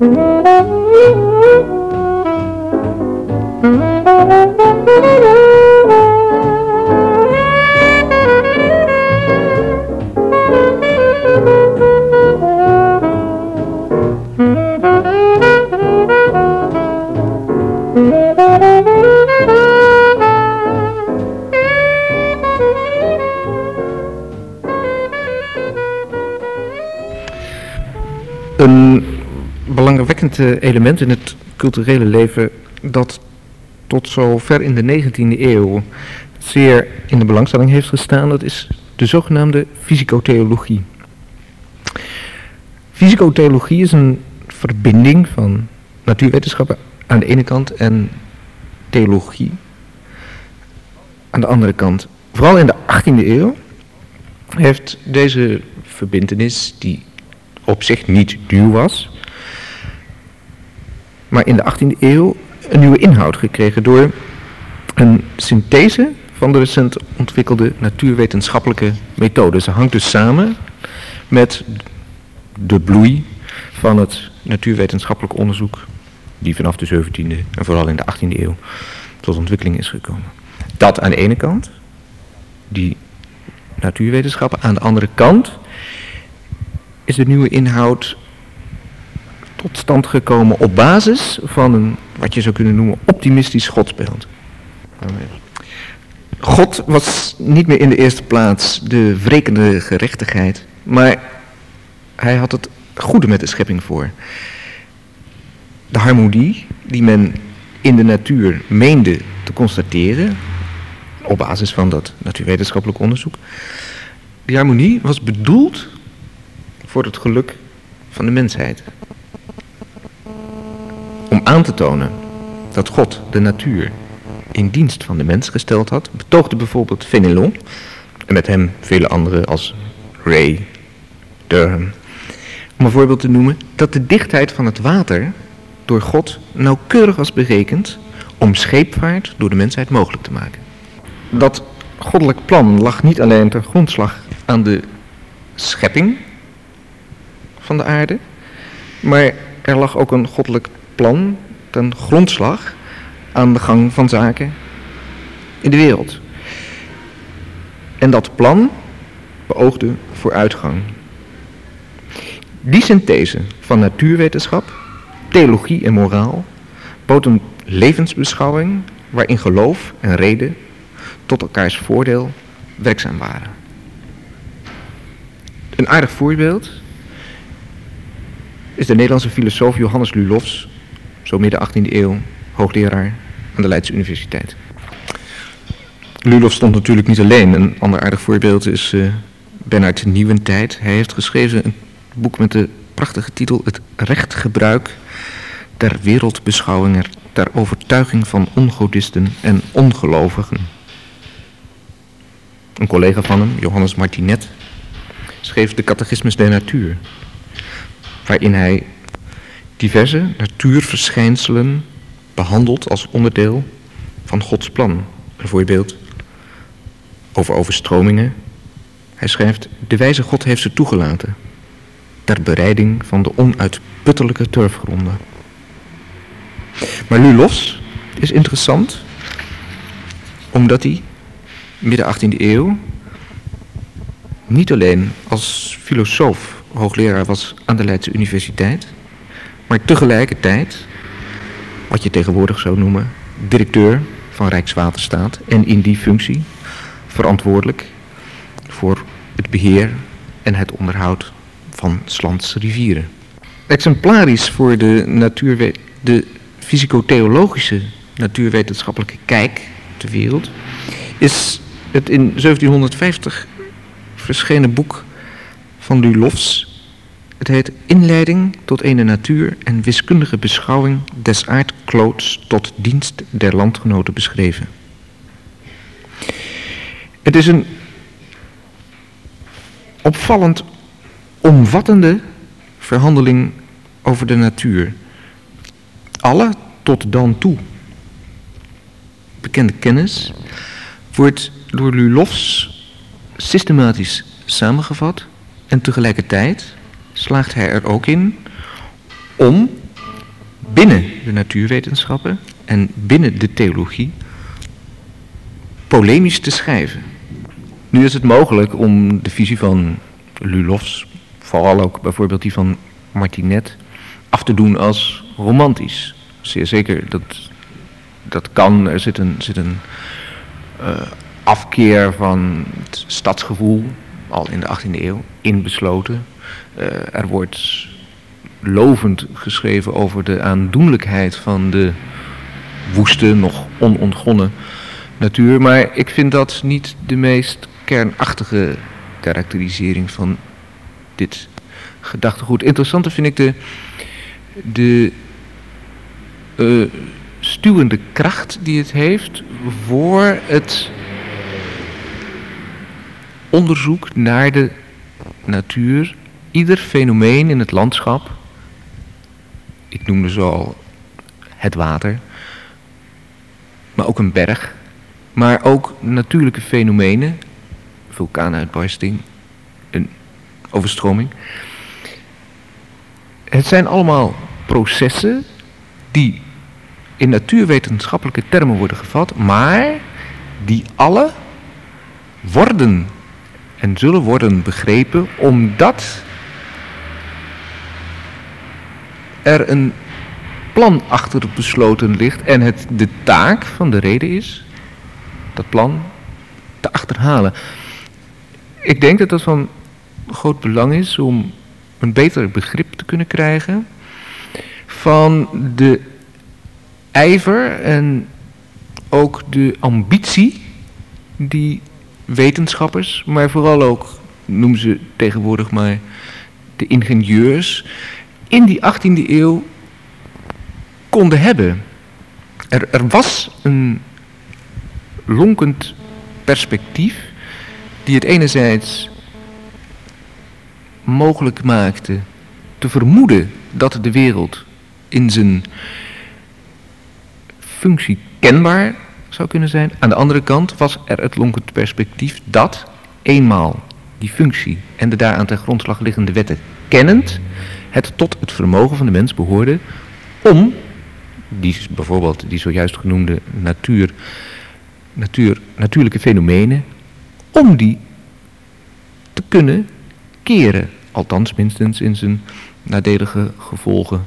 Een belangwekkend eh, element in het culturele leven dat tot zo ver in de 19e eeuw zeer in de belangstelling heeft gestaan, dat is de zogenaamde fysicotheologie. Fysicotheologie is een verbinding van natuurwetenschappen aan de ene kant en theologie aan de andere kant. Vooral in de 18e eeuw heeft deze verbindenis, die op zich niet duur was, maar in de 18e eeuw een nieuwe inhoud gekregen door een synthese van de recent ontwikkelde natuurwetenschappelijke methode. Ze hangt dus samen met de bloei van het natuurwetenschappelijk onderzoek die vanaf de 17e en vooral in de 18e eeuw tot ontwikkeling is gekomen. Dat aan de ene kant, die natuurwetenschappen. Aan de andere kant is de nieuwe inhoud tot stand gekomen op basis van een, wat je zou kunnen noemen, optimistisch godsbeeld. God was niet meer in de eerste plaats de wrekende gerechtigheid, maar hij had het goede met de schepping voor. De harmonie die men in de natuur meende te constateren, op basis van dat natuurwetenschappelijk onderzoek, die harmonie was bedoeld voor het geluk van de mensheid. Aan te tonen dat God de natuur in dienst van de mens gesteld had, betoogde bijvoorbeeld Fenelon, en met hem vele anderen als Ray, Durham, om een voorbeeld te noemen, dat de dichtheid van het water door God nauwkeurig was berekend om scheepvaart door de mensheid mogelijk te maken. Dat goddelijk plan lag niet alleen ter grondslag aan de schepping van de aarde, maar er lag ook een goddelijk plan ten grondslag aan de gang van zaken in de wereld. En dat plan beoogde vooruitgang. Die synthese van natuurwetenschap, theologie en moraal bood een levensbeschouwing waarin geloof en reden tot elkaars voordeel werkzaam waren. Een aardig voorbeeld is de Nederlandse filosoof Johannes Lulofs, zo midden 18e eeuw, hoogleraar aan de Leidse Universiteit. Lulof stond natuurlijk niet alleen. Een ander aardig voorbeeld is uh, Bernard Nieuwentijd. Hij heeft geschreven een boek met de prachtige titel Het rechtgebruik der wereldbeschouwing ter overtuiging van ongodisten en ongelovigen. Een collega van hem, Johannes Martinet, schreef de Catechismus der Natuur, waarin hij diverse natuurverschijnselen behandelt als onderdeel van Gods plan. Bijvoorbeeld over overstromingen. Hij schrijft, de wijze God heeft ze toegelaten, ter bereiding van de onuitputtelijke turfgronden. Maar Lulos is interessant, omdat hij midden 18e eeuw niet alleen als filosoof hoogleraar was aan de Leidse Universiteit, maar tegelijkertijd, wat je tegenwoordig zou noemen, directeur van Rijkswaterstaat en in die functie verantwoordelijk voor het beheer en het onderhoud van Slandse rivieren. Exemplarisch voor de, de fysico-theologische natuurwetenschappelijke kijk de wereld is het in 1750 verschenen boek van Lulofs. Het heet Inleiding tot een natuur en wiskundige beschouwing des aardkloots tot dienst der landgenoten beschreven. Het is een opvallend omvattende verhandeling over de natuur. Alle tot dan toe bekende kennis wordt door Lulofs systematisch samengevat en tegelijkertijd slaagt hij er ook in om binnen de natuurwetenschappen en binnen de theologie polemisch te schrijven. Nu is het mogelijk om de visie van Lulofs, vooral ook bijvoorbeeld die van Martinet, af te doen als romantisch. Zeer zeker, dat, dat kan. Er zit een, zit een uh, afkeer van het stadsgevoel, al in de 18e eeuw, inbesloten. Uh, er wordt lovend geschreven over de aandoenlijkheid van de woeste, nog onontgonnen natuur. Maar ik vind dat niet de meest kernachtige karakterisering van dit gedachtegoed. Interessanter vind ik de, de uh, stuwende kracht die het heeft voor het onderzoek naar de natuur. Ieder fenomeen in het landschap, ik noemde zo al het water, maar ook een berg, maar ook natuurlijke fenomenen, vulkaanuitbarsting, een overstroming. Het zijn allemaal processen die in natuurwetenschappelijke termen worden gevat, maar die alle worden en zullen worden begrepen omdat er een plan achter besloten ligt en het de taak van de reden is dat plan te achterhalen. Ik denk dat dat van groot belang is om een beter begrip te kunnen krijgen van de ijver en ook de ambitie die wetenschappers, maar vooral ook, noemen ze tegenwoordig maar de ingenieurs, in die 18e eeuw konden hebben. Er, er was een lonkend perspectief die het enerzijds mogelijk maakte te vermoeden dat de wereld in zijn functie kenbaar zou kunnen zijn. Aan de andere kant was er het lonkend perspectief dat eenmaal die functie en de daaraan ten grondslag liggende wetten kennend, het tot het vermogen van de mens behoorde om die, bijvoorbeeld die zojuist genoemde natuur, natuur, natuurlijke fenomenen, om die te kunnen keren. Althans, minstens in zijn nadelige gevolgen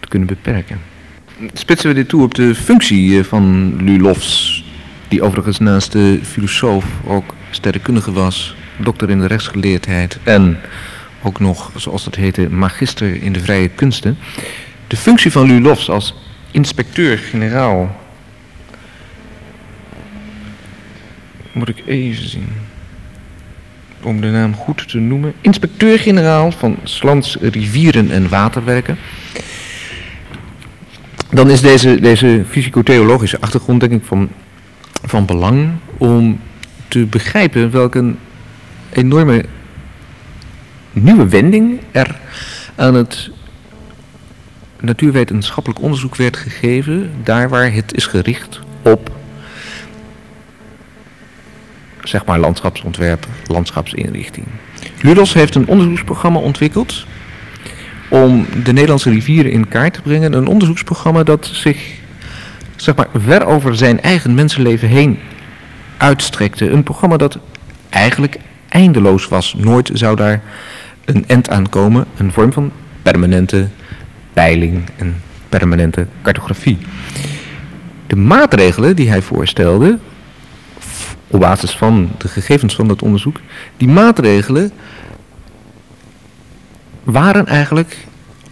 te kunnen beperken. Spitsen we dit toe op de functie eh, van Lulofs, die overigens naast de filosoof ook sterrenkundige was, dokter in de rechtsgeleerdheid en ook nog, zoals dat heette, magister in de vrije kunsten. De functie van Lulofs als inspecteur-generaal. Moet ik even zien om de naam goed te noemen, inspecteur-generaal van Slans rivieren en waterwerken. Dan is deze, deze fysico-theologische achtergrond denk ik van, van belang om te begrijpen welke enorme nieuwe wending er aan het natuurwetenschappelijk onderzoek werd gegeven, daar waar het is gericht op zeg maar landschapsontwerp, landschapsinrichting. Ludos heeft een onderzoeksprogramma ontwikkeld om de Nederlandse rivieren in kaart te brengen. Een onderzoeksprogramma dat zich zeg maar, ver over zijn eigen mensenleven heen uitstrekte. Een programma dat eigenlijk eindeloos was. Nooit zou daar een end aan komen. Een vorm van permanente peiling en permanente cartografie. De maatregelen die hij voorstelde op basis van de gegevens van dat onderzoek, die maatregelen waren eigenlijk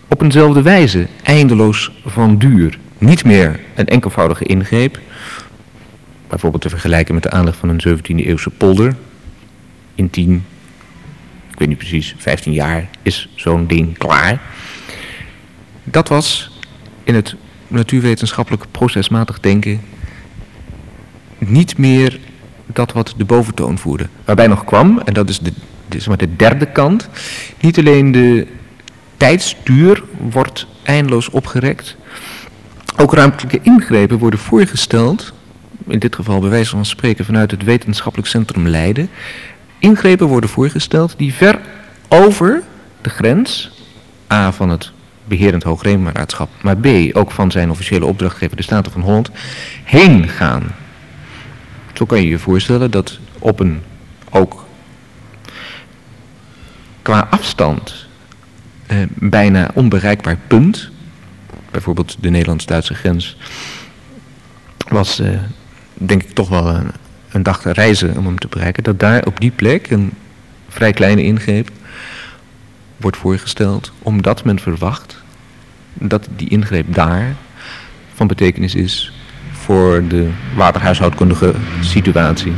op eenzelfde wijze eindeloos van duur. Niet meer een enkelvoudige ingreep, bijvoorbeeld te vergelijken met de aanleg van een 17e eeuwse polder. In 10, ik weet niet precies, 15 jaar is zo'n ding klaar. Dat was in het natuurwetenschappelijk procesmatig denken niet meer dat wat de boventoon voerde. Waarbij nog kwam, en dat is de, de, zeg de derde kant, niet alleen de tijdsduur wordt eindeloos opgerekt, ook ruimtelijke ingrepen worden voorgesteld in dit geval bij wijze van spreken vanuit het wetenschappelijk centrum Leiden, ingrepen worden voorgesteld die ver over de grens, A van het beherend hoogheemraadschap, maar B ook van zijn officiële opdrachtgever, de Staten van Holland, heen gaan. Zo kan je je voorstellen dat op een ook qua afstand eh, bijna onbereikbaar punt, bijvoorbeeld de Nederlands-Duitse grens, was eh, denk ik toch wel een, een dag te reizen om hem te bereiken, dat daar op die plek een vrij kleine ingreep wordt voorgesteld, omdat men verwacht dat die ingreep daar van betekenis is voor de waterhuishoudkundige situatie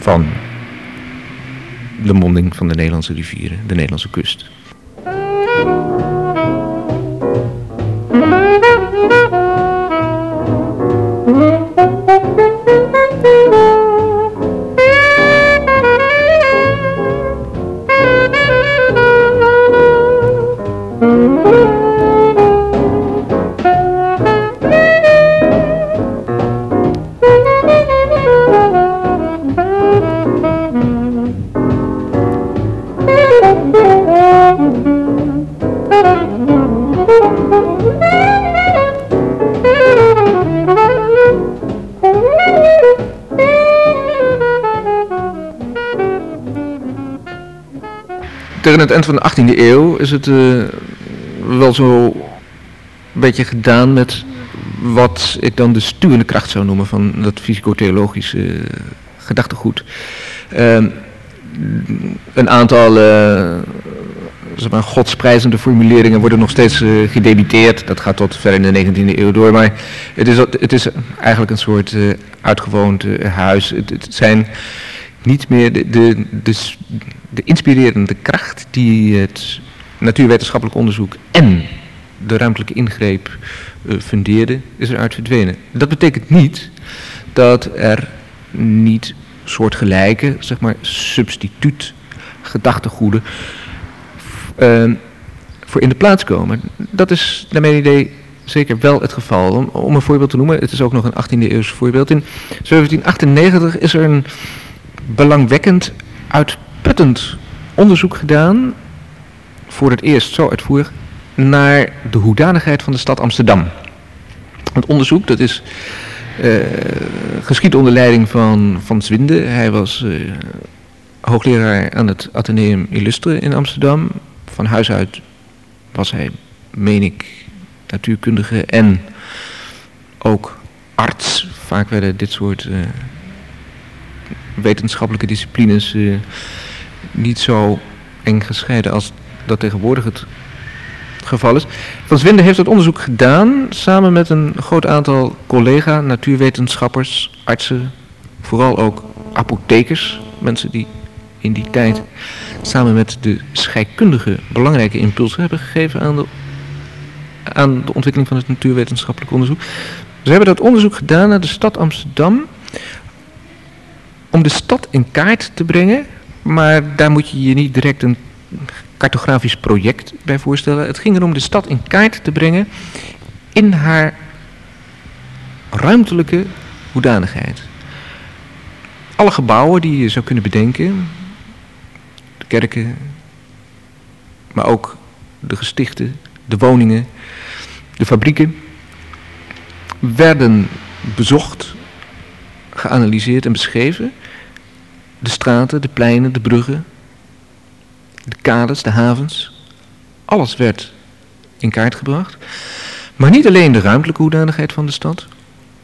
van de monding van de Nederlandse rivieren, de Nederlandse kust. Tegen het eind van de 18e eeuw is het uh, wel zo een beetje gedaan met wat ik dan de stuwende kracht zou noemen van dat fysico-theologische gedachtegoed. Uh, een aantal uh, zeg maar, godsprijzende formuleringen worden nog steeds gedebiteerd. Dat gaat tot ver in de 19e eeuw door. Maar het is, het is eigenlijk een soort uitgewoond huis. Het, het zijn niet meer de, de, de inspirerende kracht die het natuurwetenschappelijk onderzoek en de ruimtelijke ingreep uh, fundeerde, is eruit verdwenen. Dat betekent niet dat er niet soortgelijke, zeg maar, substituut gedachtegoeden uh, voor in de plaats komen. Dat is naar mijn idee zeker wel het geval. Om, om een voorbeeld te noemen, het is ook nog een 18e eeuws voorbeeld. In 1798 is er een belangwekkend uitputtend onderzoek gedaan, voor het eerst zo uitvoerig, naar de hoedanigheid van de stad Amsterdam. Het onderzoek dat is uh, geschied onder leiding van Van Zwinde. Hij was uh, hoogleraar aan het Atheneum Illustre in Amsterdam. Van huis uit was hij, meen ik, natuurkundige en ook arts. Vaak werden dit soort uh, wetenschappelijke disciplines niet zo eng gescheiden als dat tegenwoordig het geval is. Van Zwinde heeft het onderzoek gedaan samen met een groot aantal collega, natuurwetenschappers, artsen, vooral ook apothekers, mensen die in die tijd samen met de scheikundige belangrijke impulsen hebben gegeven aan de, aan de ontwikkeling van het natuurwetenschappelijk onderzoek. Ze hebben dat onderzoek gedaan naar de stad Amsterdam om de stad in kaart te brengen, maar daar moet je je niet direct een cartografisch project bij voorstellen. Het ging erom de stad in kaart te brengen in haar ruimtelijke hoedanigheid. Alle gebouwen die je zou kunnen bedenken, de kerken, maar ook de gestichten, de woningen, de fabrieken, werden bezocht, geanalyseerd en beschreven de straten, de pleinen, de bruggen, de kades, de havens. Alles werd in kaart gebracht. Maar niet alleen de ruimtelijke hoedanigheid van de stad,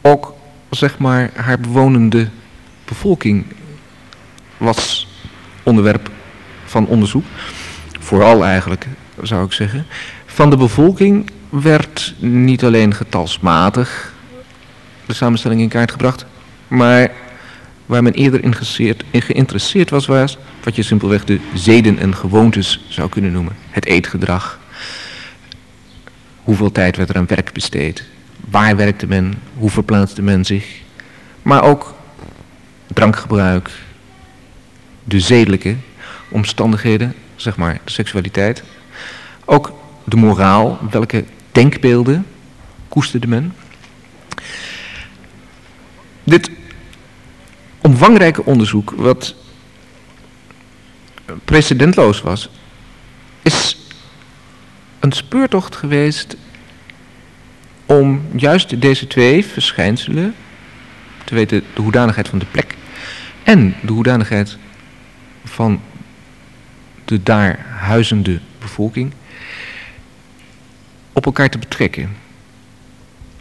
ook zeg maar haar bewonende bevolking was onderwerp van onderzoek. Vooral eigenlijk, zou ik zeggen. Van de bevolking werd niet alleen getalsmatig de samenstelling in kaart gebracht, maar waar men eerder in geïnteresseerd was, was wat je simpelweg de zeden en gewoontes zou kunnen noemen. Het eetgedrag. Hoeveel tijd werd er aan werk besteed? Waar werkte men? Hoe verplaatste men zich? Maar ook drankgebruik, de zedelijke omstandigheden, zeg maar de seksualiteit. Ook de moraal, welke denkbeelden koesterde men. Dit omvangrijke onderzoek, wat precedentloos was, is een speurtocht geweest om juist deze twee verschijnselen, te weten de hoedanigheid van de plek en de hoedanigheid van de daar huizende bevolking, op elkaar te betrekken.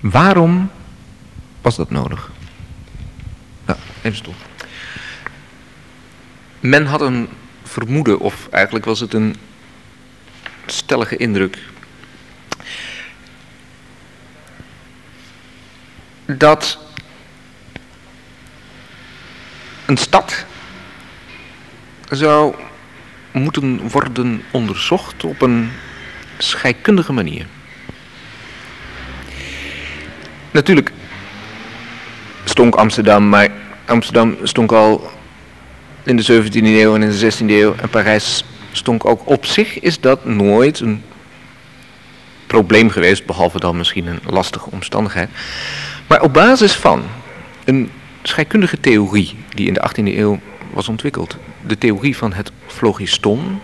Waarom was dat nodig? Even stop. Men had een vermoeden, of eigenlijk was het een stellige indruk, dat een stad zou moeten worden onderzocht op een scheikundige manier. Natuurlijk stonk Amsterdam, maar Amsterdam stonk al in de 17e eeuw en in de 16e eeuw. En Parijs stonk ook op zich, is dat nooit een probleem geweest, behalve dan misschien een lastige omstandigheid. Maar op basis van een scheikundige theorie die in de 18e eeuw was ontwikkeld, de theorie van het phlogiston,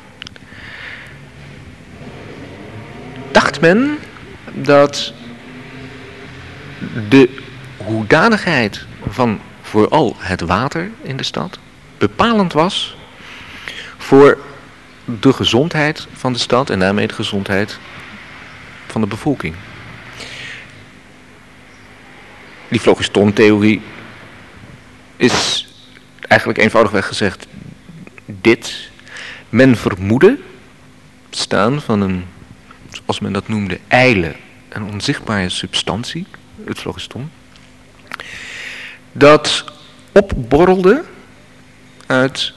dacht men dat de hoedanigheid van vooral het water in de stad bepalend was voor de gezondheid van de stad en daarmee de gezondheid van de bevolking. Die phlogiston-theorie is eigenlijk eenvoudigweg gezegd dit. Men vermoedde staan van een, zoals men dat noemde, ijle en onzichtbare substantie, het phlogiston, dat opborrelde uit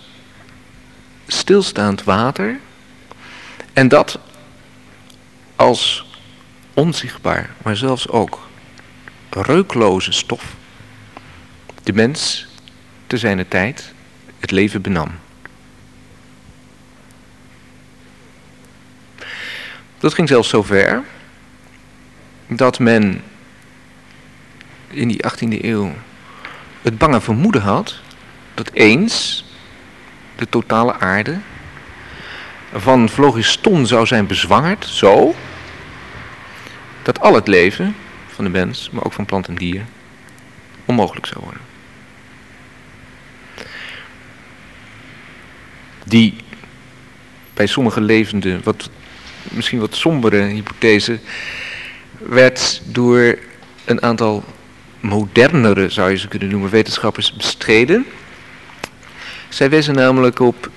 stilstaand water en dat als onzichtbaar, maar zelfs ook reukloze stof de mens te zijner tijd het leven benam. Dat ging zelfs zo ver dat men in die 18e eeuw het bange vermoeden had dat eens de totale aarde van phlogiston zou zijn bezwangerd, zo dat al het leven van de mens, maar ook van plant en dier, onmogelijk zou worden. Die bij sommige levenden, wat, misschien wat sombere hypothese, werd door een aantal modernere, zou je ze kunnen noemen, wetenschappers bestreden. Zij wezen namelijk op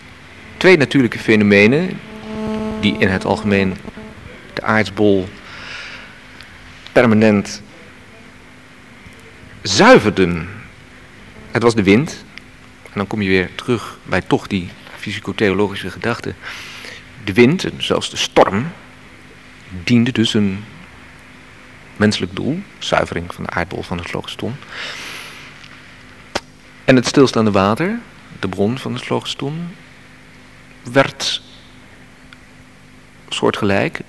twee natuurlijke fenomenen die in het algemeen de aardsbol permanent zuiverden. Het was de wind. En dan kom je weer terug bij toch die fysico-theologische gedachte. De wind, en zelfs de storm, diende dus een menselijk doel, zuivering van de aardbol van het phlogiston. En het stilstaande water, de bron van het phlogiston, werd soortgelijk,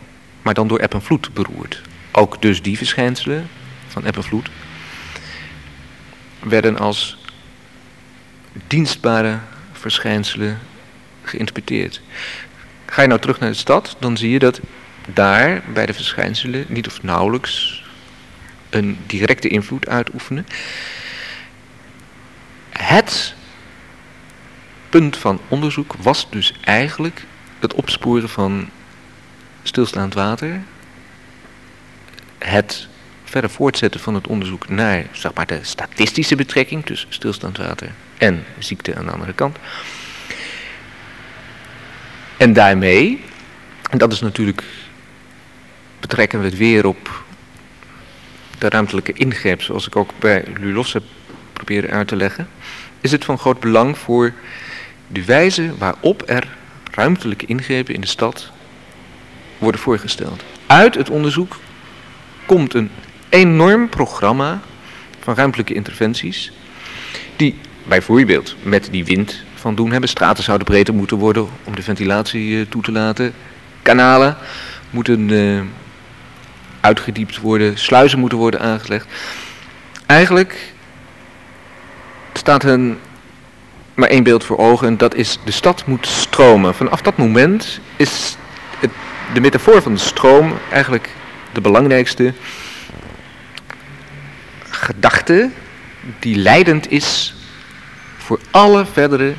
maar dan door eb en vloed beroerd. Ook dus die verschijnselen van eb en vloed werden als dienstbare verschijnselen geïnterpreteerd. Ga je nou terug naar de stad, dan zie je dat daar bij de verschijnselen niet of nauwelijks een directe invloed uitoefenen. Het punt van onderzoek was dus eigenlijk het opsporen van stilstaand water, het verder voortzetten van het onderzoek naar zeg maar, de statistische betrekking tussen stilstaand water en ziekte aan de andere kant. En daarmee, en dat is natuurlijk, betrekken we het weer op de ruimtelijke ingreep, zoals ik ook bij Lulos heb proberen uit te leggen, is het van groot belang voor de wijze waarop er ruimtelijke ingrepen in de stad worden voorgesteld. Uit het onderzoek komt een enorm programma van ruimtelijke interventies, die bijvoorbeeld met die wind van doen hebben. Straten zouden breder moeten worden om de ventilatie eh, toe te laten. Kanalen moeten uh, uitgediept worden, sluizen moeten worden aangelegd. Eigenlijk staat een, maar één beeld voor ogen en dat is de stad moet stromen. Vanaf dat moment is het, de metafoor van de stroom eigenlijk de belangrijkste gedachte die leidend is voor alle verdere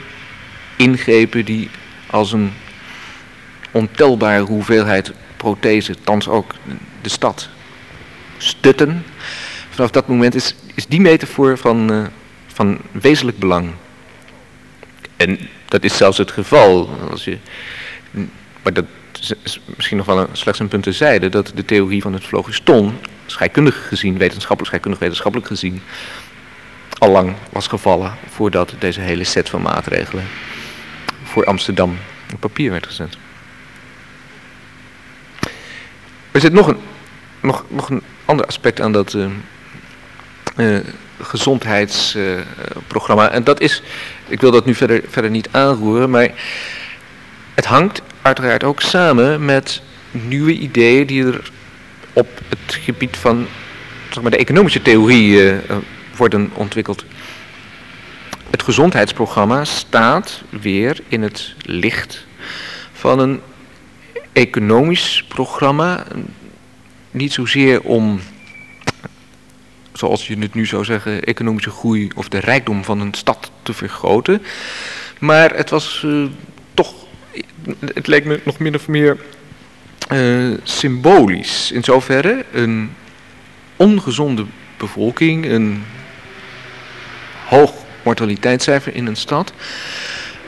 ingrepen die als een ontelbare hoeveelheid prothese, thans ook de stad, stutten. Vanaf dat moment is, is die metafoor van, uh, van wezenlijk belang. En dat is zelfs het geval, als je, maar dat is misschien nog wel een, slechts een punt te zijde, dat de theorie van het phlogiston, scheikundig gezien, wetenschappelijk, scheikundig wetenschappelijk gezien, al lang was gevallen voordat deze hele set van maatregelen voor Amsterdam op papier werd gezet. Er zit nog een, nog, nog een ander aspect aan dat uh, uh, gezondheidsprogramma. en dat is, ik wil dat nu verder, verder niet aanroeren, maar het hangt uiteraard ook samen met nieuwe ideeën die er op het gebied van zeg maar, de economische theorie uh, worden ontwikkeld. Het gezondheidsprogramma staat weer in het licht van een economisch programma. Niet zozeer om, zoals je het nu zou zeggen, economische groei of de rijkdom van een stad te vergroten. Maar het was uh, toch, het leek me nog min of meer uh, symbolisch. In zoverre een ongezonde bevolking, een hoog mortaliteitscijfer in een stad,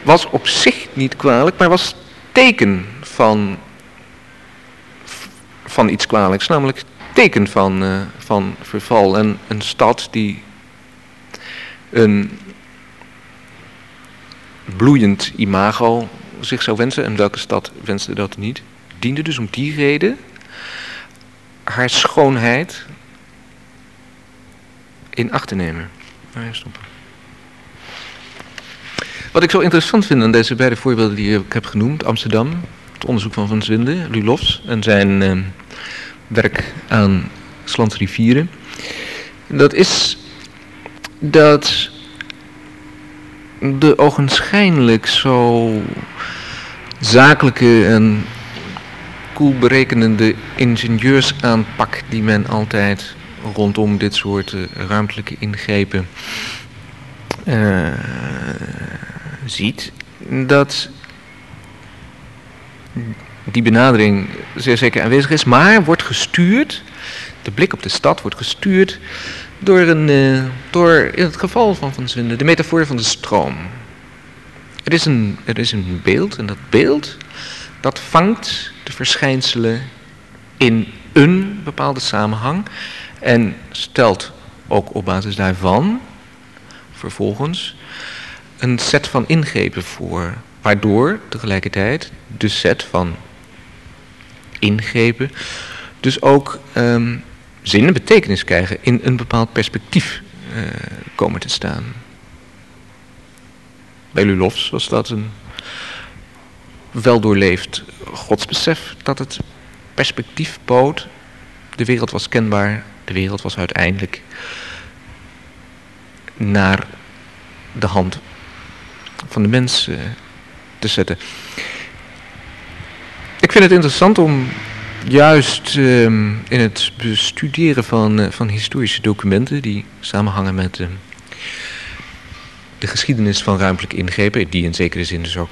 was op zich niet kwalijk, maar was teken van, van iets kwalijks, namelijk teken van, uh, van verval. En een stad die een bloeiend imago zich zou wensen, en welke stad wenste dat niet, diende dus om die reden haar schoonheid in acht te nemen. stoppen. Wat ik zo interessant vind aan deze beide voorbeelden die ik heb genoemd, Amsterdam, het onderzoek van Van Zwinden, Lulofs en zijn uh, werk aan Slandsrivieren, dat is dat de ogenschijnlijk zo zakelijke en koel berekenende ingenieursaanpak die men altijd rondom dit soort uh, ruimtelijke ingrepen uh, ziet, dat die benadering zeer zeker aanwezig is, maar wordt gestuurd, de blik op de stad wordt gestuurd door, een, uh, door in het geval van Van Zwinden, de metafoor van de stroom. Er is, een, er is een beeld en dat beeld dat vangt de verschijnselen in een bepaalde samenhang en stelt ook op basis daarvan vervolgens een set van ingrepen voor, waardoor tegelijkertijd de set van ingrepen dus ook um, zin en betekenis krijgen, in een bepaald perspectief uh, komen te staan. Bij Lulofs was dat een wel doorleefd godsbesef dat het perspectief bood. De wereld was kenbaar, de wereld was uiteindelijk naar de hand van de mens uh, te zetten. Ik vind het interessant om juist uh, in het bestuderen van, uh, van historische documenten die samenhangen met ehm, de geschiedenis van ruimtelijke ingrepen, die in zekere zin dus ook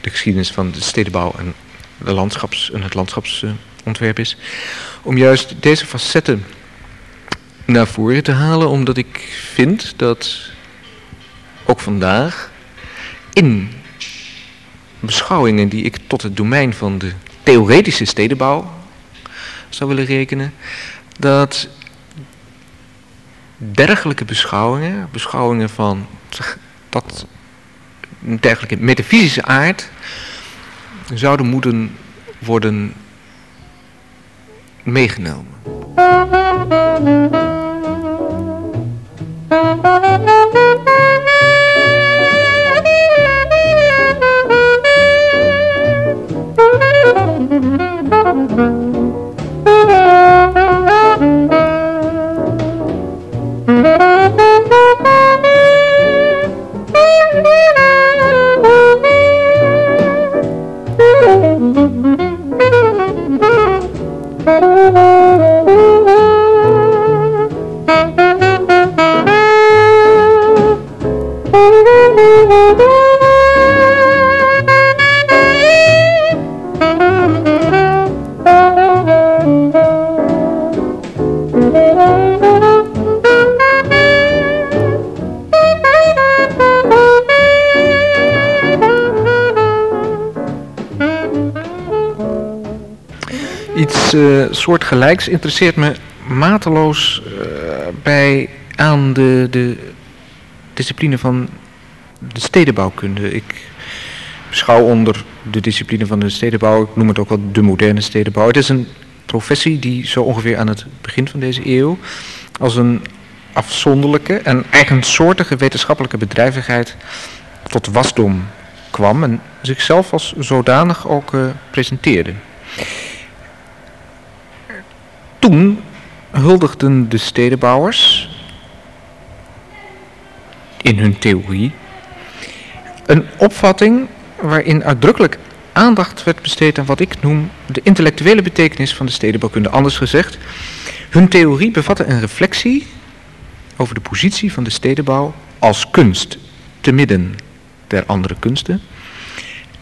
de geschiedenis van de stedenbouw en, de landschaps, en het landschapsontwerp is, om juist deze facetten naar voren te halen, omdat ik vind dat ook vandaag in beschouwingen die ik tot het domein van de theoretische stedenbouw zou willen rekenen, dat dergelijke beschouwingen, beschouwingen van dat dergelijke metafysische aard, zouden moeten worden meegenomen. Soortgelijks interesseert me mateloos uh, bij aan de, de discipline van de stedenbouwkunde. Ik beschouw onder de discipline van de stedenbouw, ik noem het ook wel de moderne stedenbouw. Het is een professie die zo ongeveer aan het begin van deze eeuw als een afzonderlijke en eigensoortige wetenschappelijke bedrijvigheid tot wasdom kwam en zichzelf als zodanig ook uh, presenteerde. Toen huldigden de stedenbouwers in hun theorie een opvatting waarin uitdrukkelijk aandacht werd besteed aan wat ik noem de intellectuele betekenis van de stedenbouwkunde. Anders gezegd, hun theorie bevatte een reflectie over de positie van de stedenbouw als kunst te midden der andere kunsten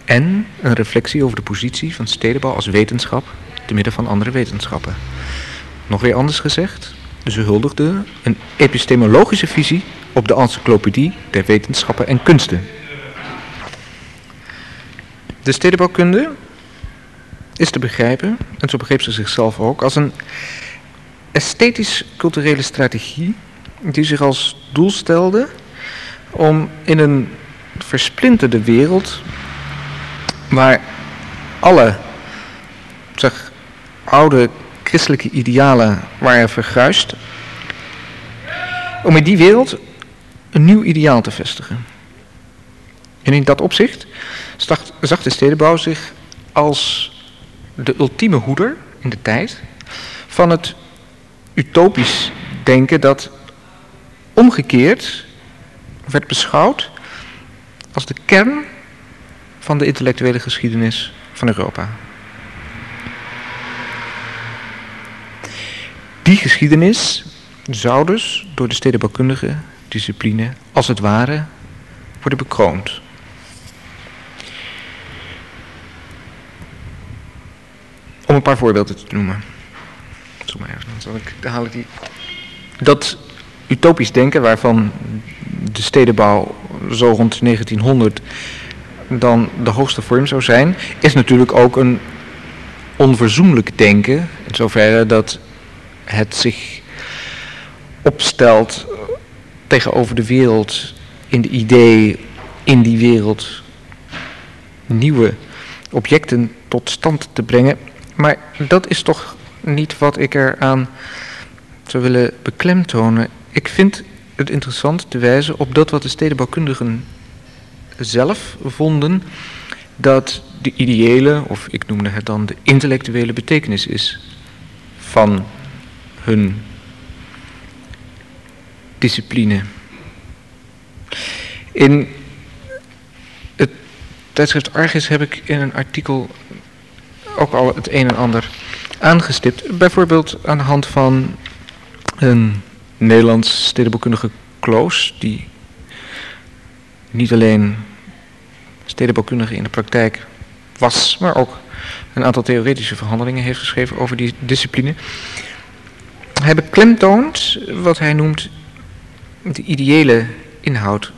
en een reflectie over de positie van stedenbouw als wetenschap te midden van andere wetenschappen. Nog weer anders gezegd, ze huldigden een epistemologische visie op de encyclopedie der wetenschappen en kunsten. De stedenbouwkunde is te begrijpen, en zo begreep ze zichzelf ook, als een esthetisch-culturele strategie die zich als doel stelde om in een versplinterde wereld waar alle zeg, oude christelijke idealen waren verguisd, om in die wereld een nieuw ideaal te vestigen. En in dat opzicht zag de stedenbouw zich als de ultieme hoeder in de tijd van het utopisch denken dat omgekeerd werd beschouwd als de kern van de intellectuele geschiedenis van Europa. Die geschiedenis zou dus door de stedenbouwkundige discipline als het ware worden bekroond. Om een paar voorbeelden te noemen. Dan haal ik die. Dat utopisch denken waarvan de stedenbouw zo rond 1900 dan de hoogste vorm zou zijn, is natuurlijk ook een onverzoenlijk denken. In zoverre dat het zich opstelt tegenover de wereld in de idee in die wereld nieuwe objecten tot stand te brengen. Maar dat is toch niet wat ik eraan zou willen beklemtonen. Ik vind het interessant te wijzen op dat wat de stedenbouwkundigen zelf vonden, dat de ideële, of ik noemde het dan de intellectuele betekenis is van discipline. In het tijdschrift Argis heb ik in een artikel ook al het een en ander aangestipt. Bijvoorbeeld aan de hand van een Nederlands stedenbouwkundige kloos, die niet alleen stedenbouwkundige in de praktijk was, maar ook een aantal theoretische verhandelingen heeft geschreven over die discipline. Hij beklemtoont wat hij noemt de ideële inhoud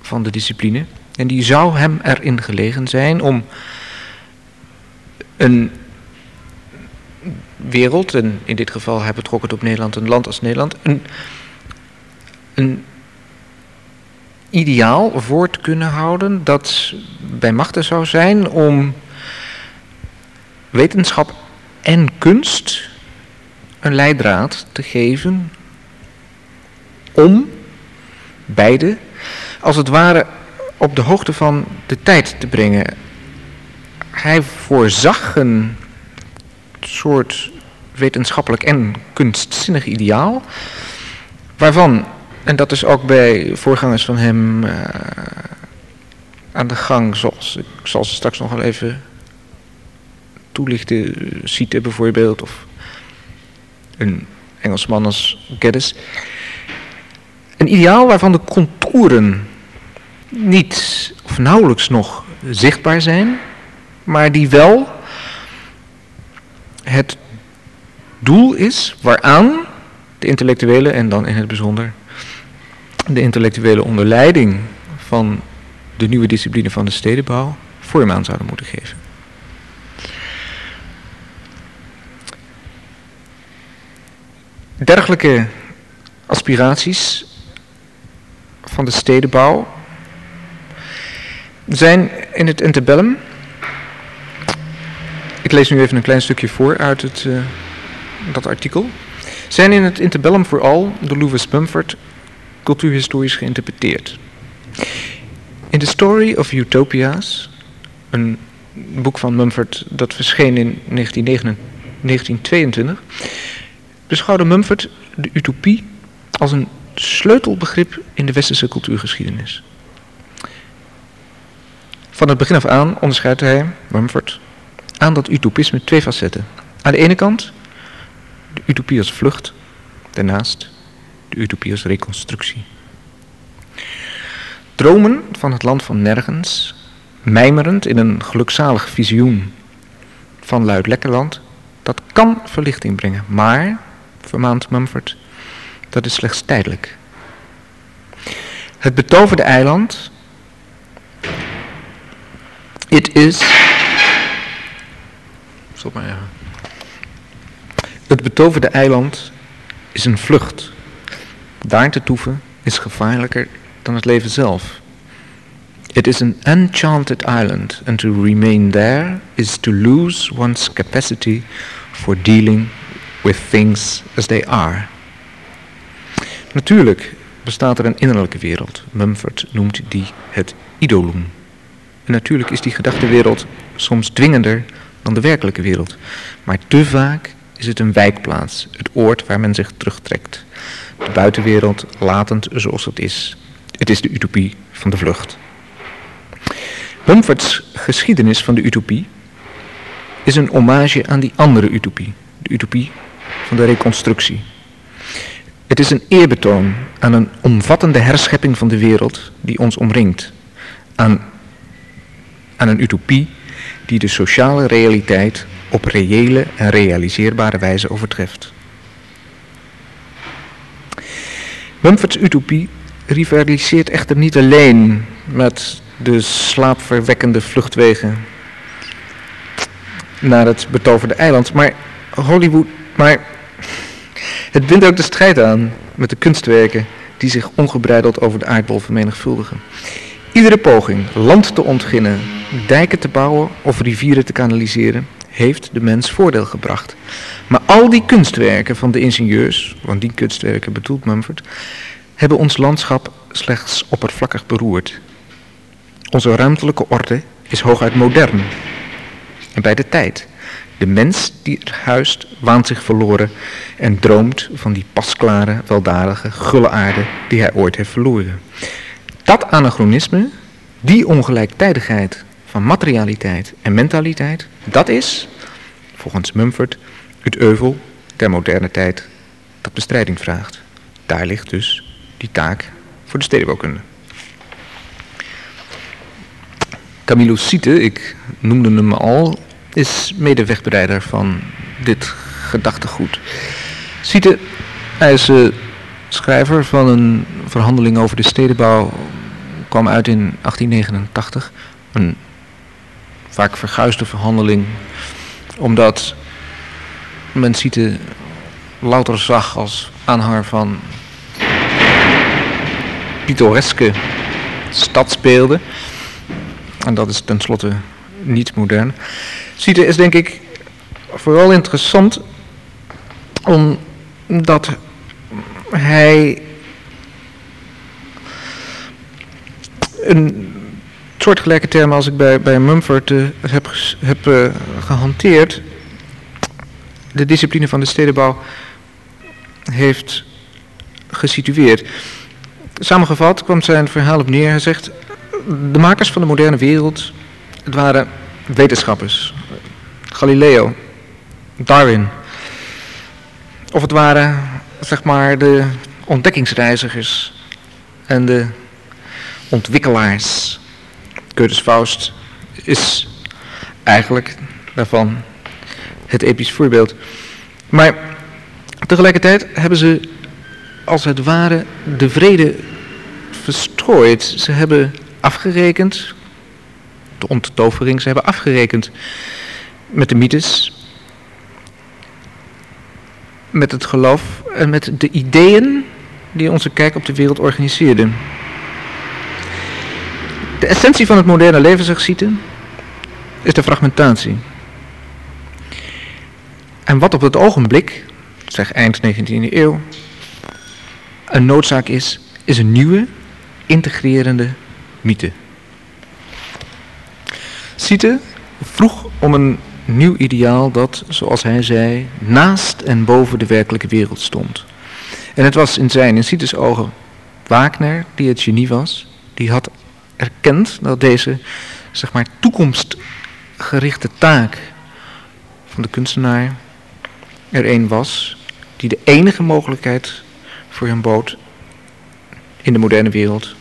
van de discipline. En die zou hem erin gelegen zijn om een wereld, en in dit geval hij betrok het op Nederland, een land als Nederland, een, een ideaal voor te kunnen houden dat bij machten zou zijn om wetenschap en kunst een leidraad te geven om beide als het ware op de hoogte van de tijd te brengen. Hij voorzag een soort wetenschappelijk en kunstzinnig ideaal, waarvan, en dat is ook bij voorgangers van hem uh, aan de gang, zoals ik zal ze straks nog wel even toelichten, Siete bijvoorbeeld, of een Engelsman als Geddes. Een ideaal waarvan de contouren niet of nauwelijks nog zichtbaar zijn, maar die wel het doel is waaraan de intellectuele en dan in het bijzonder de intellectuele onderleiding van de nieuwe discipline van de stedenbouw vorm aan zouden moeten geven. Dergelijke aspiraties van de stedenbouw zijn in het interbellum. Ik lees nu even een klein stukje voor uit het, uh, dat artikel. Zijn in het interbellum vooral door Louis Mumford cultuurhistorisch geïnterpreteerd. In The Story of Utopias, een boek van Mumford dat verscheen in 1922, beschouwde Mumford de utopie als een sleutelbegrip in de westerse cultuurgeschiedenis. Van het begin af aan onderscheidt hij, Mumford, aan dat utopisme twee facetten. Aan de ene kant de utopie als vlucht, daarnaast de utopie als reconstructie. Dromen van het land van nergens, mijmerend in een gelukzalig visioen van Luid Lekkerland, dat kan verlichting brengen, maar, vermaant Mumford, dat is slechts tijdelijk. Het betoverde eiland, it is, stop maar even. Het betoverde eiland is een vlucht. Daar te toeven is gevaarlijker dan het leven zelf. It is an enchanted island, and to remain there is to lose one's capacity for dealing with things as they are. Natuurlijk bestaat er een innerlijke wereld. Mumford noemt die het idolum. En natuurlijk is die gedachtenwereld soms dwingender dan de werkelijke wereld. Maar te vaak is het een wijkplaats, het oord waar men zich terugtrekt. De buitenwereld latend zoals het is. Het is de utopie van de vlucht. Mumfords geschiedenis van de utopie is een hommage aan die andere utopie, de utopie van de reconstructie. Het is een eerbetoon aan een omvattende herschepping van de wereld die ons omringt, aan, aan een utopie die de sociale realiteit op reële en realiseerbare wijze overtreft. Mumfords utopie rivaliseert echter niet alleen met de slaapverwekkende vluchtwegen naar het betoverde eiland, maar Hollywood, maar het bindt ook de strijd aan met de kunstwerken die zich ongebreideld over de aardbol vermenigvuldigen. Iedere poging land te ontginnen, dijken te bouwen of rivieren te kanaliseren, heeft de mens voordeel gebracht. Maar al die kunstwerken van de ingenieurs, want die kunstwerken bedoelt Mumford, hebben ons landschap slechts oppervlakkig beroerd. Onze ruimtelijke orde is hooguit modern en bij de tijd. De mens die er huist waant zich verloren en droomt van die pasklare, weldadige, gulle aarde die hij ooit heeft verloren. Dat anachronisme, die ongelijktijdigheid van materialiteit en mentaliteit, dat is, volgens Mumford, het euvel der moderne tijd dat bestrijding vraagt. Daar ligt dus die taak voor de stedenbouwkunde. Camilo Siete, ik noemde hem al, is medewegbereider van dit gedachtegoed. Siete, hij is uh, schrijver van een verhandeling over de stedenbouw, kwam uit in 1889. Een vaak verguisde verhandeling, omdat men Siete louter zag als aanhanger van pittoreske stadsbeelden. En dat is tenslotte niet modern. Siete is denk ik vooral interessant omdat hij een soortgelijke term als ik bij, bij Mumford uh, heb, heb uh, gehanteerd, de discipline van de stedenbouw heeft gesitueerd. Samengevat kwam zijn verhaal op neer. Hij zegt, de makers van de moderne wereld, het waren wetenschappers. Galileo, Darwin. Of het waren, zeg maar, de ontdekkingsreizigers en de ontwikkelaars. Curtis Faust is eigenlijk daarvan het episch voorbeeld. Maar tegelijkertijd hebben ze als het ware de vrede verstrooid. Ze hebben afgerekend, onttovering, ze hebben afgerekend met de mythes. met het geloof en met de ideeën die onze kijk op de wereld organiseerden. De essentie van het moderne leven, zegt is de fragmentatie. En wat op het ogenblik, zeg eind 19e eeuw, een noodzaak is, is een nieuwe, integrerende mythe. Siete vroeg om een nieuw ideaal dat, zoals hij zei, naast en boven de werkelijke wereld stond. En het was in zijn, in Sietes ogen, Wagner die het genie was, die had erkend dat deze, zeg maar, toekomstgerichte taak van de kunstenaar er een was die de enige mogelijkheid voor hem bood in de moderne wereld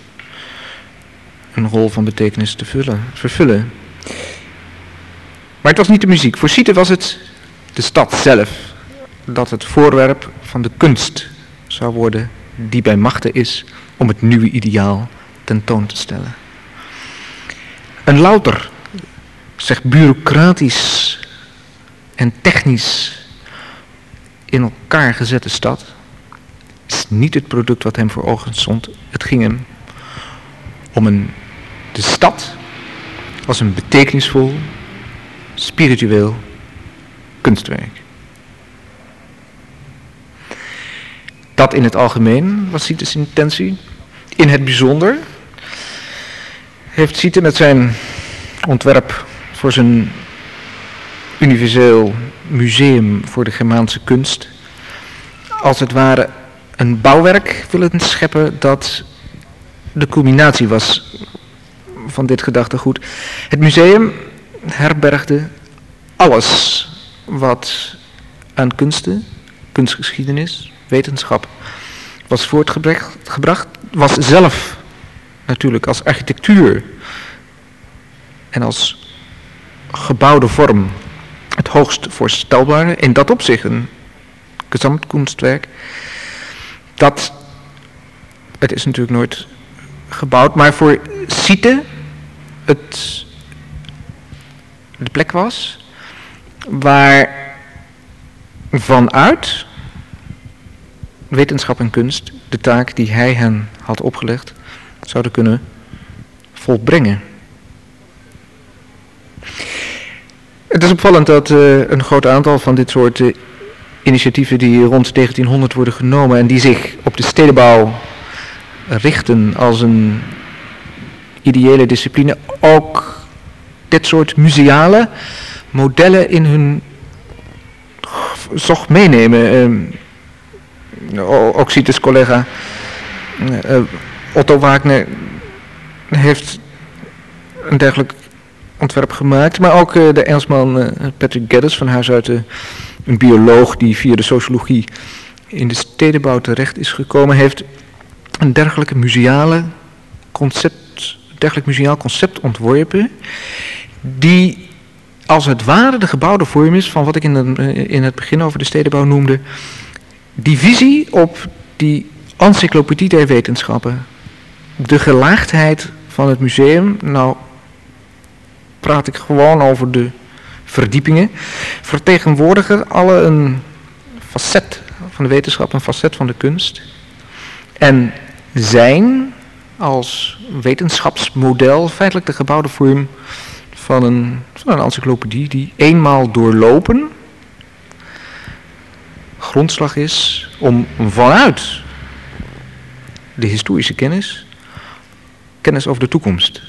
een rol van betekenis te vullen, vervullen. Maar het was niet de muziek. Voor Siete was het de stad zelf dat het voorwerp van de kunst zou worden die bij machten is om het nieuwe ideaal tentoon te stellen. Een louter, zeg bureaucratisch en technisch in elkaar gezette stad is niet het product wat hem voor ogen stond. Het ging hem om een, de stad als een betekenisvol, spiritueel kunstwerk. Dat in het algemeen was Siete's intentie. In het bijzonder heeft Siete met zijn ontwerp voor zijn universeel museum voor de Germaanse kunst als het ware een bouwwerk willen scheppen dat de culminatie was van dit gedachtegoed. Het museum herbergde alles wat aan kunsten, kunstgeschiedenis, wetenschap was voortgebracht, was zelf natuurlijk als architectuur en als gebouwde vorm het hoogst voorstelbare. In dat opzicht een gezamtkunstwerk. Dat, het is natuurlijk nooit gebouwd, maar voor Siete het de plek was waar vanuit wetenschap en kunst de taak die hij hen had opgelegd zouden kunnen volbrengen. Het is opvallend dat uh, een groot aantal van dit soort uh, initiatieven die rond 1900 worden genomen en die zich op de stedenbouw richten als een ideële discipline, ook dit soort museale modellen in hun zocht meenemen. Uh, ook ziet collega uh, Otto Wagner heeft een dergelijk ontwerp gemaakt. Maar ook uh, de Engelsman Patrick Geddes van huis uit, een bioloog die via de sociologie in de stedenbouw terecht is gekomen, heeft een dergelijke museale concept, dergelijk museaal concept ontworpen, die als het ware de gebouwde vorm is van wat ik in, de, in het begin over de stedenbouw noemde, die visie op die encyclopedie der wetenschappen, de gelaagdheid van het museum, nou praat ik gewoon over de verdiepingen, vertegenwoordigen alle een facet van de wetenschap, een facet van de kunst. En zijn als wetenschapsmodel feitelijk de gebouwde vorm van een, van een encyclopedie die eenmaal doorlopen grondslag is om vanuit de historische kennis kennis over de toekomst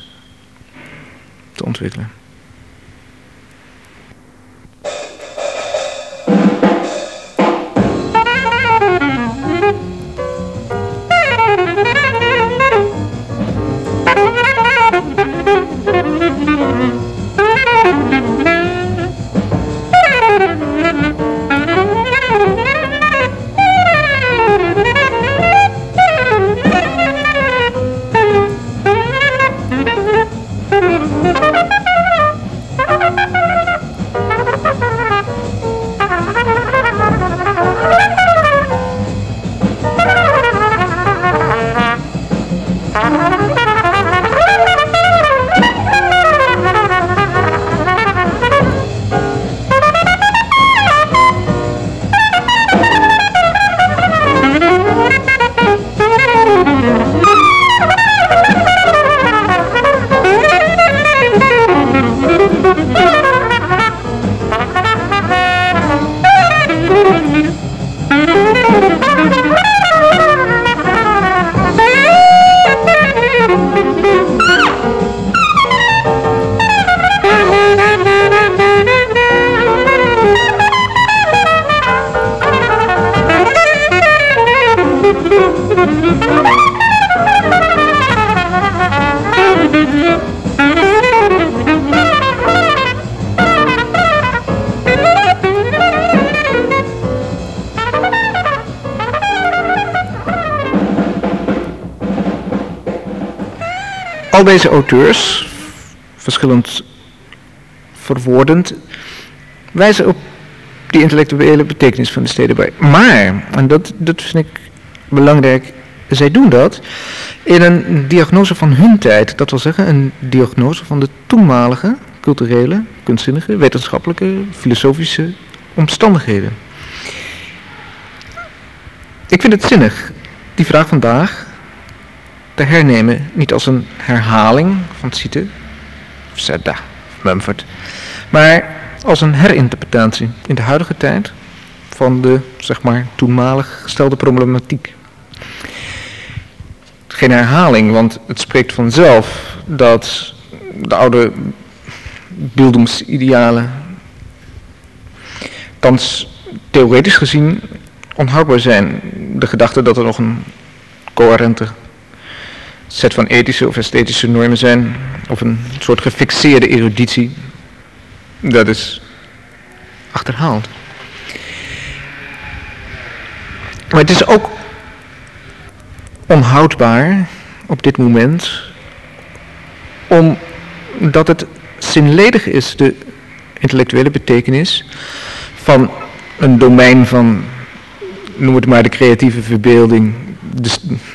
te ontwikkelen. Al deze auteurs, verschillend verwoordend, wijzen op die intellectuele betekenis van de stedenbouw. Maar, en dat, dat vind ik belangrijk, zij doen dat in een diagnose van hun tijd. Dat wil zeggen, een diagnose van de toenmalige culturele, kunstzinnige, wetenschappelijke, filosofische omstandigheden. Ik vind het zinnig die vraag vandaag te hernemen, niet als een herhaling van Cite, Sedda, Mumford, maar als een herinterpretatie in de huidige tijd van de, zeg maar, toenmalig gestelde problematiek. Geen herhaling, want het spreekt vanzelf dat de oude beeldingsidealen thans theoretisch gezien onhoudbaar zijn. De gedachte dat er nog een coherente set van ethische of esthetische normen zijn, of een soort gefixeerde eruditie, dat is achterhaald. Maar het is ook onhoudbaar op dit moment, omdat het zinledig is, de intellectuele betekenis van een domein van, noem het maar de creatieve verbeelding, de,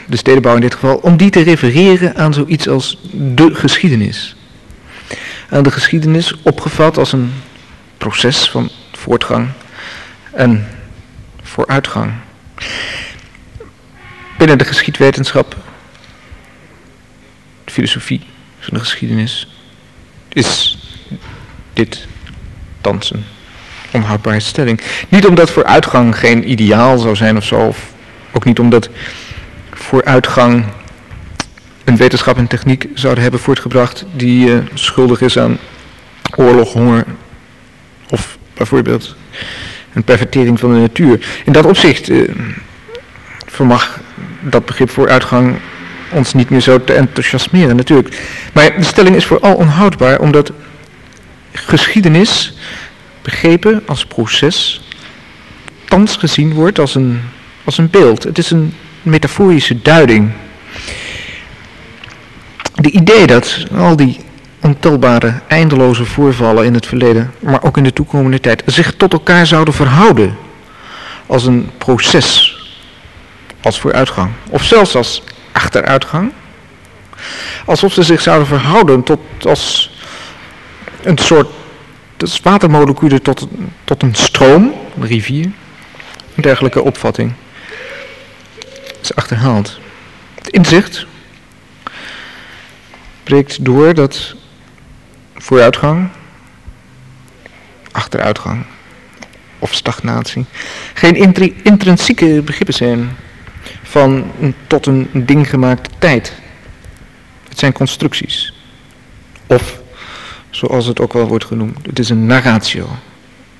de stedenbouw in dit geval, om die te refereren aan zoiets als de geschiedenis. Aan de geschiedenis opgevat als een proces van voortgang en vooruitgang. Binnen de geschiedwetenschap, de filosofie van de geschiedenis, is dit thans een onhoudbare stelling. Niet omdat vooruitgang geen ideaal zou zijn of zo, of ook niet omdat vooruitgang een wetenschap en techniek zouden hebben voortgebracht die uh, schuldig is aan oorlog, honger of bijvoorbeeld een pervertering van de natuur. In dat opzicht uh, vermag dat begrip vooruitgang ons niet meer zo te enthousiasmeren natuurlijk. Maar de stelling is vooral onhoudbaar omdat geschiedenis begrepen als proces thans gezien wordt als een, als een beeld. Het is een metaforische duiding. De idee dat al die ontelbare, eindeloze voorvallen in het verleden, maar ook in de toekomende tijd, zich tot elkaar zouden verhouden als een proces, als vooruitgang, of zelfs als achteruitgang. Alsof ze zich zouden verhouden tot als een soort watermoleculen tot, tot een stroom, een rivier, een dergelijke opvatting is achterhaald. Het inzicht breekt door dat vooruitgang, achteruitgang of stagnatie geen intrinsieke begrippen zijn van tot een ding gemaakte tijd. Het zijn constructies. Of, zoals het ook wel wordt genoemd, het is een narratio,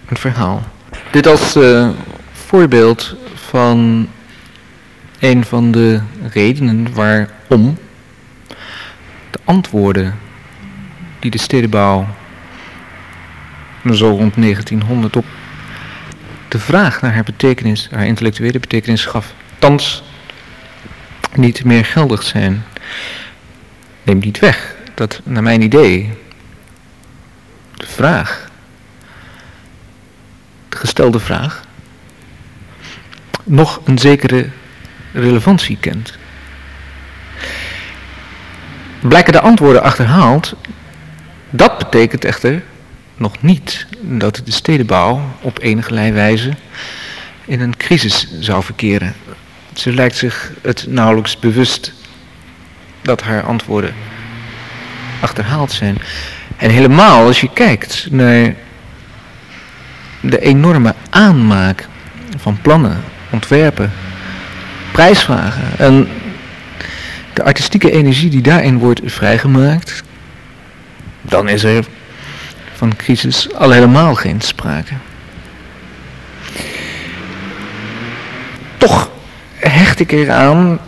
een verhaal. Dit als uh, voorbeeld van een van de redenen waarom de antwoorden die de stedenbouw zo rond 1900 op de vraag naar haar betekenis, haar intellectuele betekenis gaf, thans niet meer geldig zijn. Neem niet weg dat, naar mijn idee, de vraag, de gestelde vraag, nog een zekere relevantie kent. Blijken de antwoorden achterhaald, dat betekent echter nog niet dat de stedenbouw op enige wijze in een crisis zou verkeren. Ze lijkt zich het nauwelijks bewust dat haar antwoorden achterhaald zijn. En helemaal als je kijkt naar de enorme aanmaak van plannen, ontwerpen, prijsvragen en de artistieke energie die daarin wordt vrijgemaakt, dan is er van crisis al helemaal geen sprake. Toch hecht ik eraan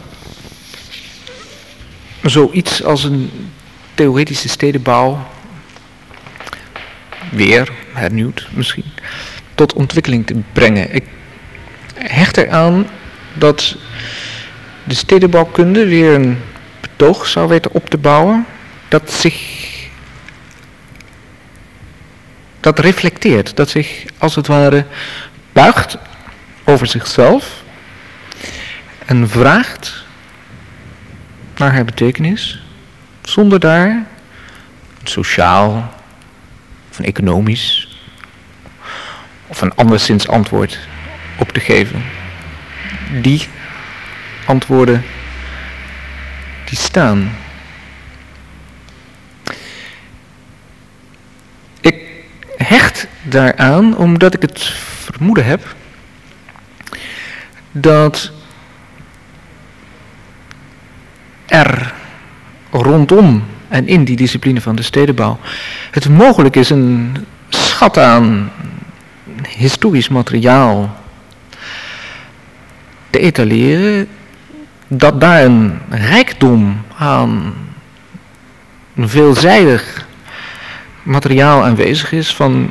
zoiets als een theoretische stedenbouw, weer hernieuwd misschien, tot ontwikkeling te brengen. Ik hecht eraan dat de stedenbouwkunde weer een betoog zou weten op te bouwen dat zich dat reflecteert, dat zich als het ware buigt over zichzelf en vraagt naar haar betekenis, zonder daar sociaal of een economisch of een anderszins antwoord op te geven. Die antwoorden die staan. Ik hecht daaraan omdat ik het vermoeden heb dat er rondom en in die discipline van de stedenbouw het mogelijk is een schat aan historisch materiaal te etaleren, dat daar een rijkdom aan een veelzijdig materiaal aanwezig is van,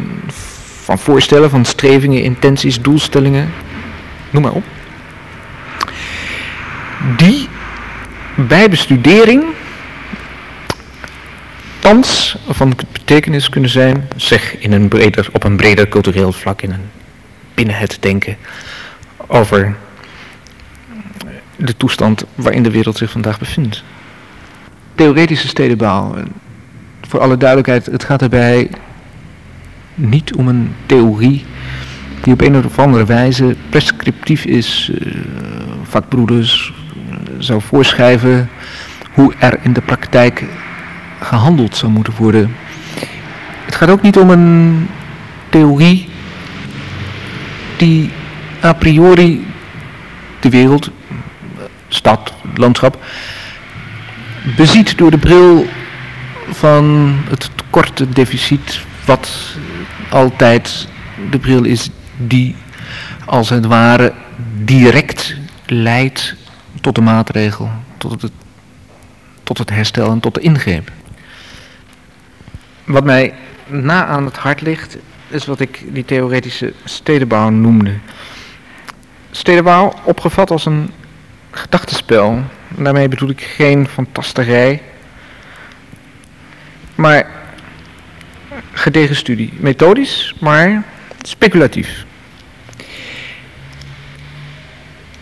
van voorstellen, van strevingen, intenties, doelstellingen, noem maar op. Die bij bestudering thans van betekenis kunnen zijn, zeg in een breder, op een breder cultureel vlak, in een, binnen het denken over de toestand waarin de wereld zich vandaag bevindt. Theoretische stedenbouw. Voor alle duidelijkheid, het gaat erbij niet om een theorie die op een of andere wijze prescriptief is, uh, vakbroeders zou voorschrijven hoe er in de praktijk gehandeld zou moeten worden. Het gaat ook niet om een theorie die a priori de wereld, stad, landschap, beziet door de bril van het korte deficit wat altijd de bril is die als het ware direct leidt tot de maatregel, tot het, tot het herstel en tot de ingreep. Wat mij na aan het hart ligt, is wat ik die theoretische stedenbouw noemde. Stedenbouw opgevat als een gedachtenspel. Daarmee bedoel ik geen fantasterij, maar gedegen studie. Methodisch, maar speculatief.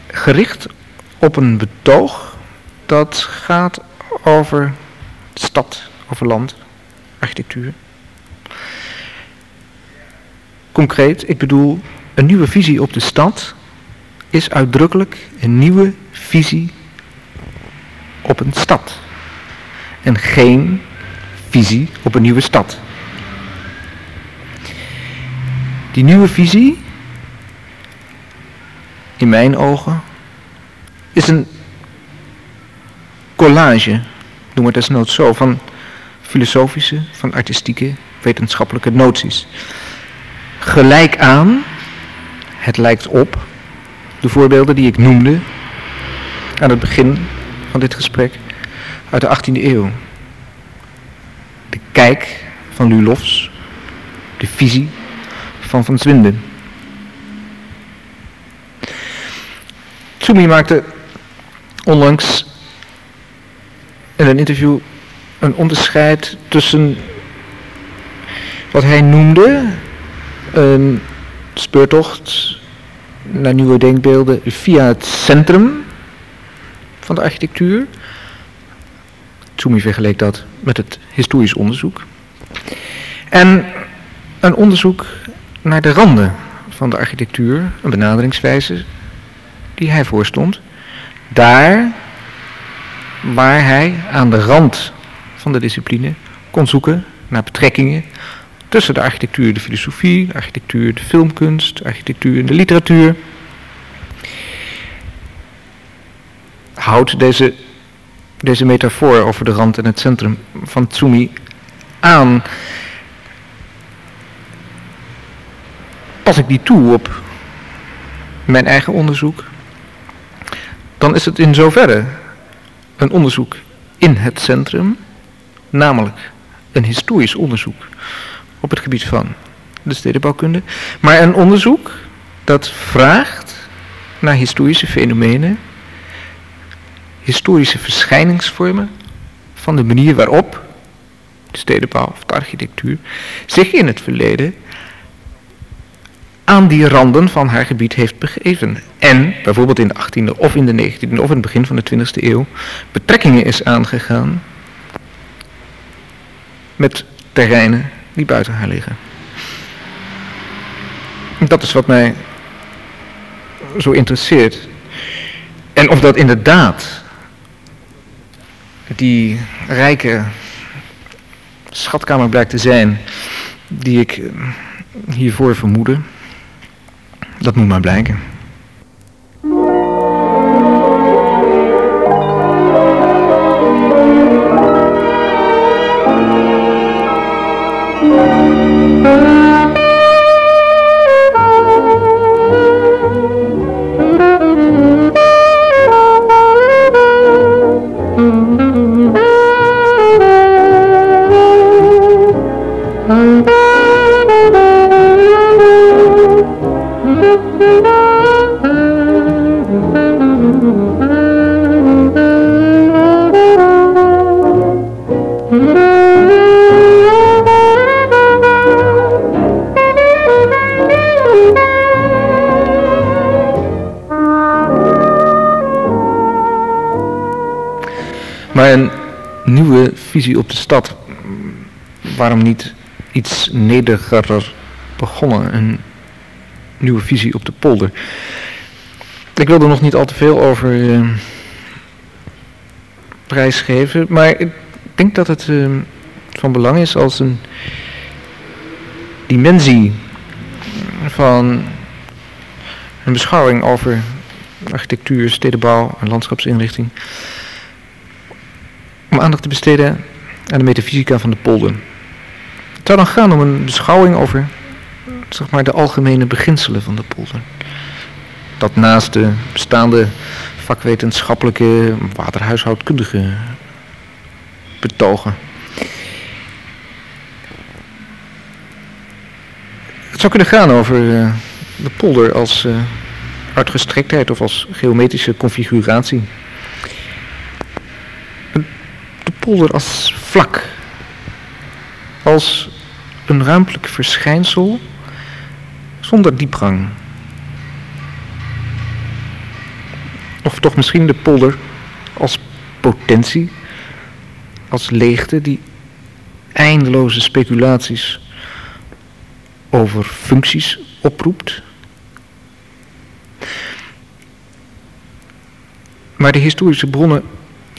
Gericht op een betoog dat gaat over stad, over land, architectuur. Concreet, ik bedoel, een nieuwe visie op de stad is uitdrukkelijk een nieuwe visie op een stad. En geen visie op een nieuwe stad. Die nieuwe visie, in mijn ogen, is een collage, noem het desnoods zo, van filosofische, van artistieke, wetenschappelijke noties. Gelijk aan, het lijkt op, de voorbeelden die ik noemde aan het begin van dit gesprek uit de 18e eeuw. De kijk van Lulofs, de visie van Van Zwinden. Tsumi maakte onlangs in een interview een onderscheid tussen wat hij noemde een speurtocht naar nieuwe denkbeelden via het centrum van de architectuur. Tsumi vergeleek dat met het historisch onderzoek. En een onderzoek naar de randen van de architectuur, een benaderingswijze die hij voorstond. Daar waar hij aan de rand van de discipline kon zoeken naar betrekkingen tussen de architectuur, de filosofie, de architectuur, de filmkunst, de architectuur en de literatuur. Houdt deze, deze metafoor over de rand en het centrum van Tsumi aan. Pas ik die toe op mijn eigen onderzoek, dan is het in zoverre een onderzoek in het centrum, namelijk een historisch onderzoek op het gebied van de stedenbouwkunde, maar een onderzoek dat vraagt naar historische fenomenen, historische verschijningsvormen van de manier waarop stedenbouw of de architectuur zich in het verleden aan die randen van haar gebied heeft begeven. En bijvoorbeeld in de 18e of in de 19e of in het begin van de 20e eeuw betrekkingen is aangegaan met terreinen die buiten haar liggen. Dat is wat mij zo interesseert. En of dat inderdaad die rijke schatkamer blijkt te zijn die ik eh, hiervoor vermoedde, dat moet maar blijken. Visie op de stad, waarom niet iets nederiger begonnen? Een nieuwe visie op de polder. Ik wil er nog niet al te veel over uh, prijsgeven, maar ik denk dat het uh, van belang is als een dimensie van een beschouwing over architectuur, stedenbouw en landschapsinrichting om aandacht te besteden aan de metafysica van de polder. Het zou dan gaan om een beschouwing over zeg maar, de algemene beginselen van de polder. Dat naast de bestaande vakwetenschappelijke waterhuishoudkundige betogen. Het zou kunnen gaan over uh, de polder als uh, uitgestrektheid of als geometrische configuratie polder als vlak, als een ruimtelijk verschijnsel zonder diepgang. Of toch misschien de polder als potentie, als leegte die eindeloze speculaties over functies oproept. Maar de historische bronnen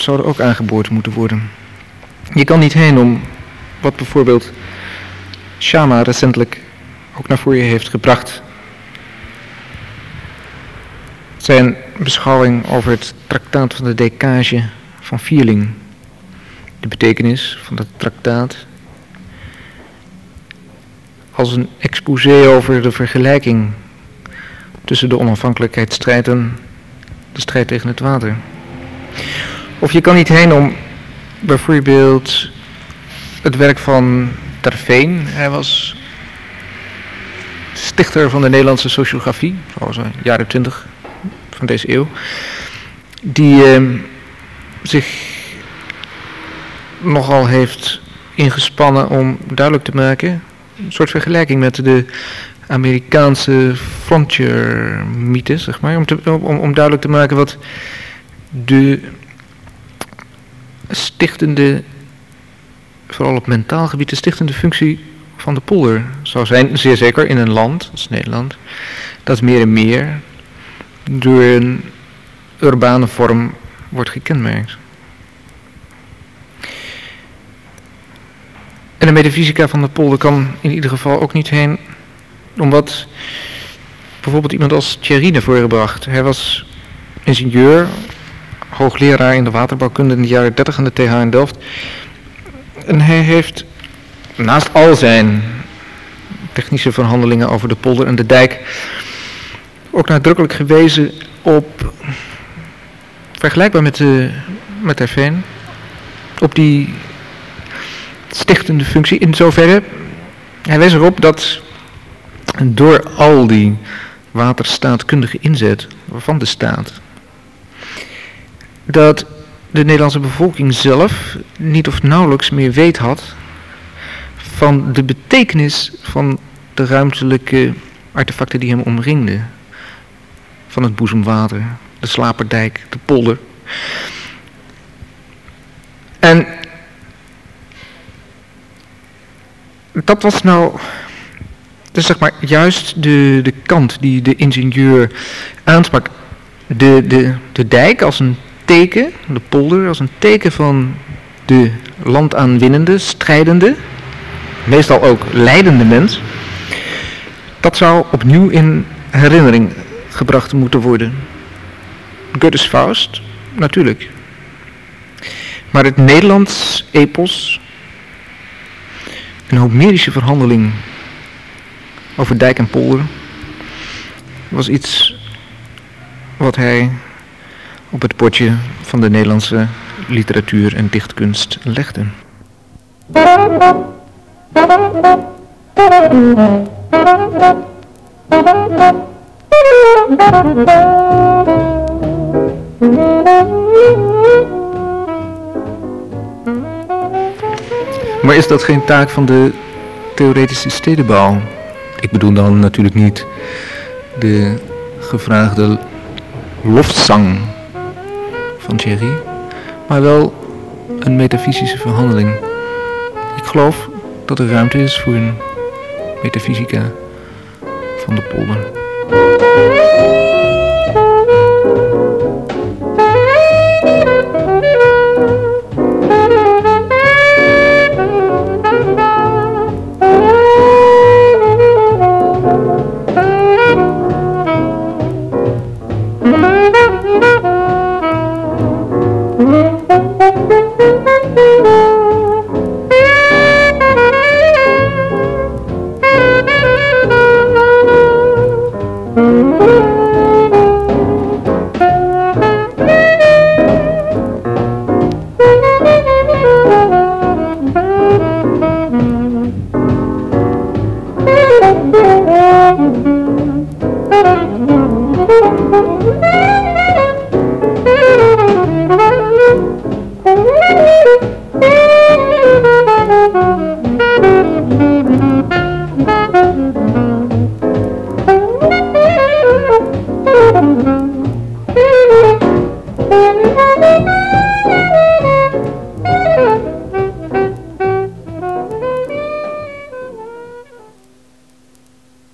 zouden ook aangeboord moeten worden. Je kan niet heen om wat bijvoorbeeld Shama recentelijk ook naar voren heeft gebracht. Zijn beschouwing over het traktaat van de decage van Vierling. De betekenis van dat traktaat als een exposé over de vergelijking tussen de onafhankelijkheidsstrijd en de strijd tegen het water. Of je kan niet heen om bijvoorbeeld het werk van Terveen. Hij was stichter van de Nederlandse sociografie, zoals de jaren twintig van deze eeuw. Die eh, zich nogal heeft ingespannen om duidelijk te maken, een soort vergelijking met de Amerikaanse frontier mythe, zeg maar, om, om, om duidelijk te maken wat de stichtende, vooral op mentaal gebied, de stichtende functie van de polder zou zijn, zeer zeker in een land als Nederland, dat meer en meer door een urbane vorm wordt gekenmerkt. En de metafysica van de polder kan in ieder geval ook niet heen, omdat bijvoorbeeld iemand als Thierry naar voren. Hij was ingenieur, hoogleraar in de waterbouwkunde in de jaren 30 aan de TH in Delft. En hij heeft naast al zijn technische verhandelingen over de polder en de dijk ook nadrukkelijk gewezen op, vergelijkbaar met, de, met op die stichtende functie in zoverre. Hij wees erop dat door al die waterstaatkundige inzet van de staat dat de Nederlandse bevolking zelf niet of nauwelijks meer weet had van de betekenis van de ruimtelijke artefacten die hem omringden. Van het boezemwater, de slaperdijk, de polder. En dat was nou, dus zeg maar, juist de, de kant die de ingenieur aansprak. De, de, de dijk als een teken, de polder als een teken van de landaanwinnende, strijdende, meestal ook leidende mens. Dat zou opnieuw in herinnering gebracht moeten worden. Goethe's Faust, natuurlijk. Maar het Nederlands epos, een Homerische verhandeling over dijk en polder, was iets wat hij op het potje van de Nederlandse literatuur en dichtkunst legde. Maar is dat geen taak van de theoretische stedenbouw? Ik bedoel dan natuurlijk niet de gevraagde lofzang van Thierry, maar wel een metafysische verhandeling. Ik geloof dat er ruimte is voor een metafysica van de polder.